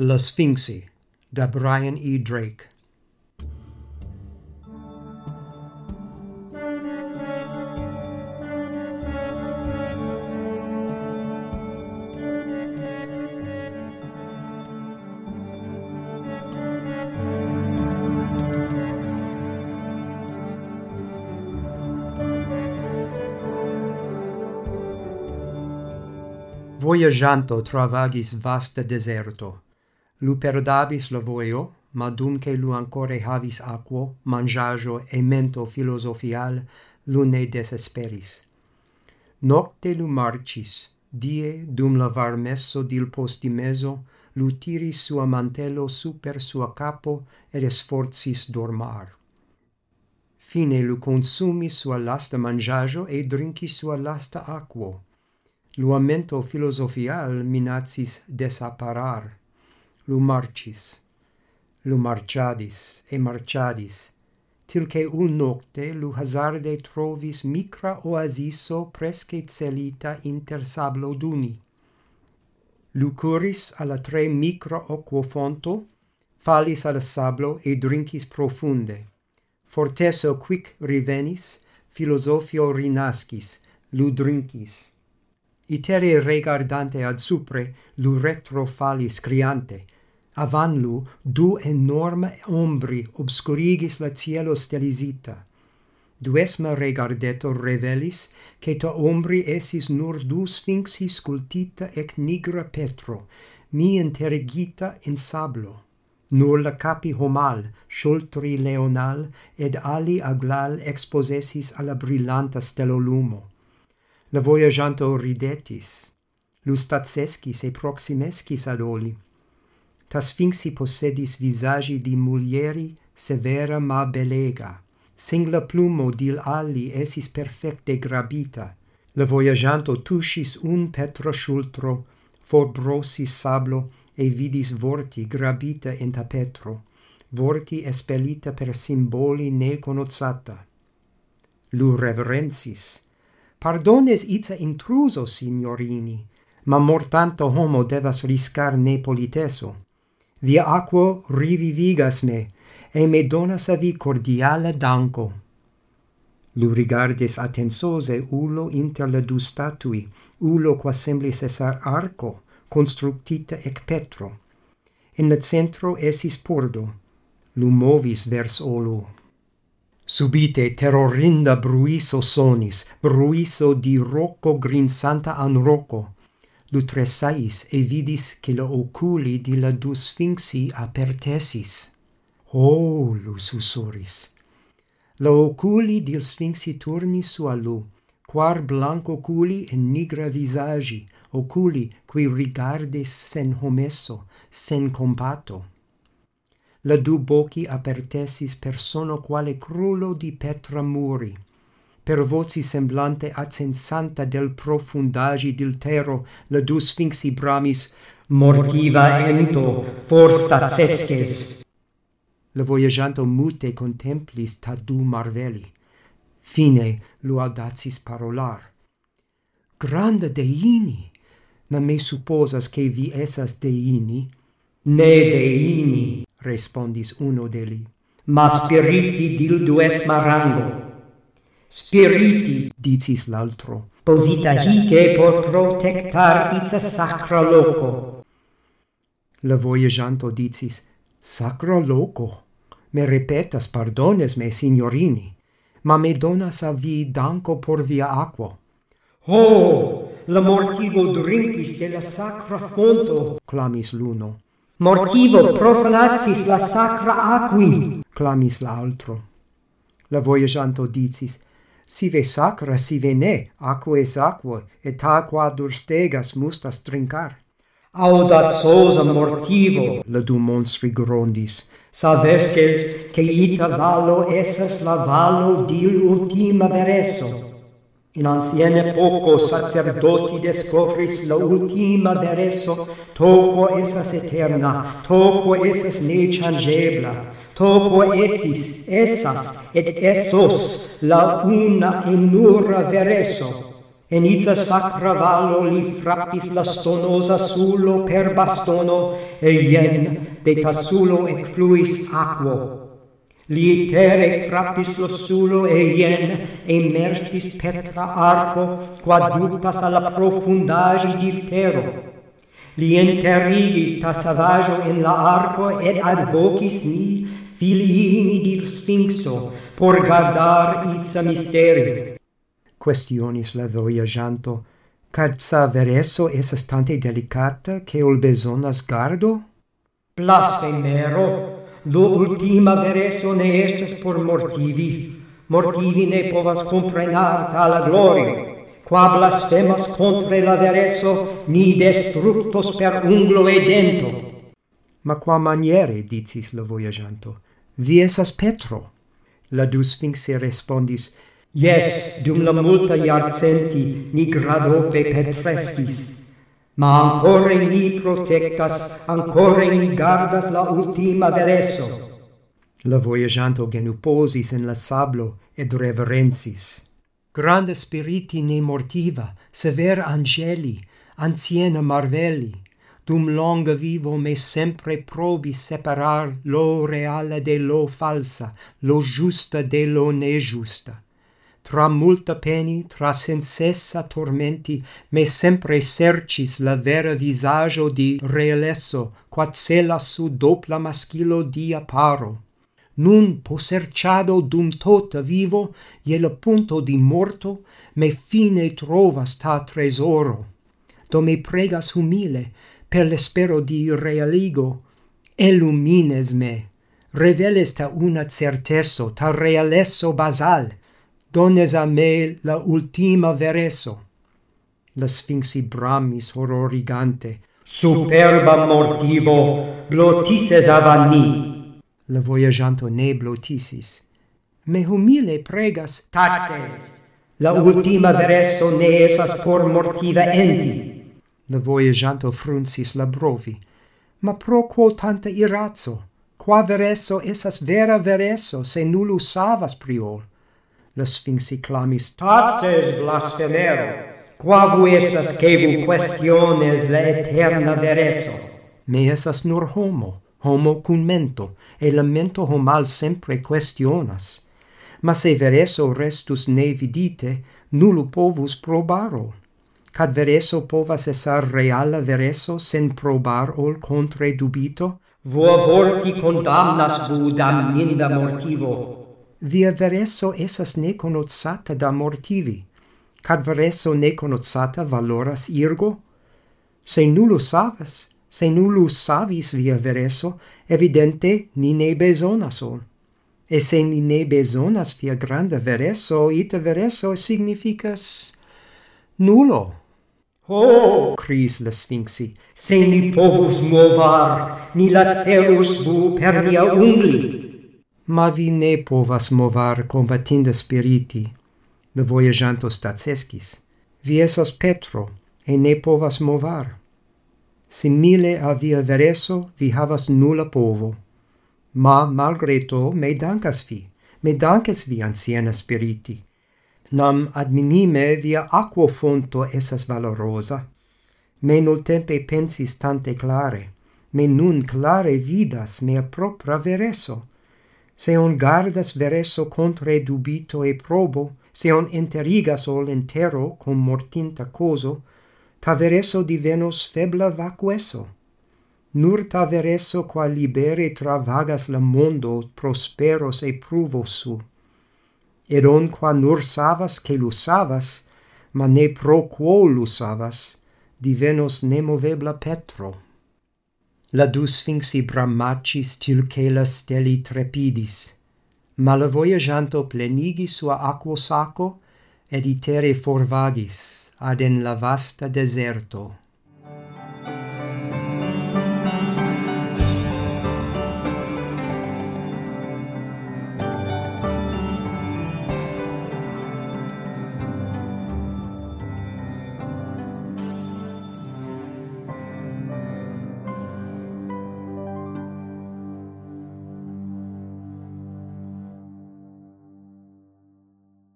La Sphinxi, da Brian E. Drake. Voyagianto travagis vasta deserto, Lu perdabis la voio, ma dum che lu ancore havis aquo, mangiajo e mento filosofial, lu ne desesperis. Nocte lu marcis, die, dum la varmesso dil postimeso, lu tiris sua mantello super sua capo ed esforcis dormar. Fine lu consumis sua lasta mangiajo e drincis sua lasta aquo. Luamento filosofial minacis desaparar lu marcis, lu marciadis e marciadis, til che un nocte lu hazarde trovis micra oasiso presque celita inter sablo duni. Lu curis alla tre micra oquofonto, falis al sablo e drincis profunde. Forteso quic rivenis, filosofio rinascis, lu drincis. Itere regardante ad supre, lu retro falis criante, Avanlu du enorme ombri obscurigis la cielo stelisita. Duesma regardeto revelis, che to ombri esis nur du sfinxi scultita ec nigra petro, mi interigita in sablo. Nur la capi homal, scioltri leonal, ed ali aglal exposesis alla brillanta stelolumo. La voyagianto ridetis, lustatsescis e proximescis ad oli, Ta Sfinxi possedis visagi di mulieri severa ma belega. Singla plumo dil ali esis perfecte grabita. Le voyagianto tushis un petro shultro, forbrosis sablo, e vidis vorti grabita in tapetro, vorti espelita per simboli ne conozzata. Lu reverensis. Pardones itza intruso, signorini, ma mortanto homo devas riscar ne politeso Via aquo rivivigas me, e me donas a vi cordiala danco. Lu rigardis attensose ulo inter le du statui, ulo qua semblis esar arco, constructita ec petro. In le centro esis pordo, lu movis vers olo. Subite terrorinda bruiso sonis, bruiso di rocco grinsanta an rocco, lutresais e vidis che lo oculi di la du sphinxi apertesis. Oh, lu susuris. Lo oculi di sphinxi turni su a lu, quar blanco oculi e nigra visagi, oculi qui rigardis sen homesso, sen compato. La du boci apertesis persono quale crulo di petra muri, per voci semblante a censanta del profundagi del terro la du sfinxi bramis mortiva ento forsta cesces la voyagianto mute contemplis ta du marveli fine laudatis parolar. Grande deini! Na me supposas che vi esas deini. Ne deini respondis uno deli ma spiriti dil dues marango spiriti dicis l'altro. Posita hic por protectar ita sacra loco. La voyagianto dicis sacra loco? Me repetas pardones me signorini ma me donas a vi danco por via aqua oh la mortivo drinkis de la sacra fonto clamis l'uno. Mortivo profanatis la sacra aqui clamis l'altro. La voyagianto dicis sive sacra sive ne aquae aquae et aqua durstegas mustas trincar. Audat la mortivo. ladum mons sa savesces che ita valo esas la valo di ultima veresso in anciene poco sacerdoti descofris la ultima veresso toquo esas eterna toquo esas ne changebla toquo esis essas et essos la una enura vereso. Enita sacra valo li frappis la stonosa sulo per bastono, e ien de tasulo ecfluis aquo. Li tere frappis lo sulo e ien emersis petra arco, qua ductas alla profundage di tero. Li ta tasavajo in la arco et advocis ni filii distincto por guardar itza misterio questionis la voyagianto sa vereso esas tante delicata che ol besonas gardo? Blasfemero, do ultima vereso ne esas por mortivi, mortivi ne povas comprenar tala gloria, qua blasfemas contra la vereso ni destructos per unglo e dento. Ma qua maniere, dicis la voyagianto, vi esas Petro. La du Sphinxi respondis, Yes, dum la multa iarcenti ni gradope petrestis, ma ancora ni protectas, ancora ni gardas la ultima vereso. La voyagianto genuposis in la sablo ed reverensis. Grande spiriti ne mortiva, sever angeli, anciena marveli, dum longa vivo me sempre probi separar lo reale de lo falsa, lo giusta de lo ne giusta. Tra multa peni, tra sensessa tormenti, me sempre sercis la vera visaggio di realesso, quat cela su dopla maschilo di apparo. Nun poserciado dum tota vivo, ie la punto di morto, me fine trovas ta tresoro. Do me pregas humile, per l'espero di realigo, illumines me, reveles ta una certesso, ta realesso basal, dones a me la ultima vereso. La Sfinxi bramis horrorigante, superba mortivo, blotises avanni. La voyaganto ne blotisis, me humile pregas taxes, la ultima vereso ne esas por mortiva enti. La voyagianto fruncis la brovi. Ma pro quo tanta irazzo? Qua vereso esas vera veresso, se nullus savas priol? La Sfinxi clamis, taces blasfemero! Quavu esas cevu questiones la eterna veresso? Me esas nur homo, homo cum mento, e la mento homal sempre questionas. Ma se veresso restus ne vidite, nullu povus probaro. Cad vereso povas esar reala vereso sen probar ol contre dubito, Vua vorti condamnas vu damninda mortivo. Via vereso esas ne conozzata da mortivi, cad vereso ne conozzata valoras irgo? Se nullo savas, se nullo savis via vereso, evidente ni ne besonas ol. E se ni ne besonas via grande vereso, ita vereso significas nullo. Ho! cris la Sphinxi, se ni povus movar, ni lacerus vu per nia ungli. Ma vi ne povas movar combatinda spiriti, le voyagianto stacescis. Vi esos Petro, e ne povas movar. Simile a via vereso vi havas nulla povo. Ma malgreto me dancas vi, me dances vi anciena spiriti, nam ad minime via aquofonto esas valorosa. Me nul tempe pensis tante clare, me nun clare vidas mea propra vereso. Se on gardas vereso contre dubito e probo, se on enterigas ol entero cum mortinta coso, ta vereso divenos febla vacueso. Nur ta vereso qua libere travagas la mondo prosperos e pruvos su eronqua nur savas che lu savas, ma ne pro quo lu savas, divenos nemovebla petro. La du sphinxi brammacis til che la steli trepidis. Malavoyagianto plenigi sua aquo saco, ed itere forvagis, ad en la vasta deserto.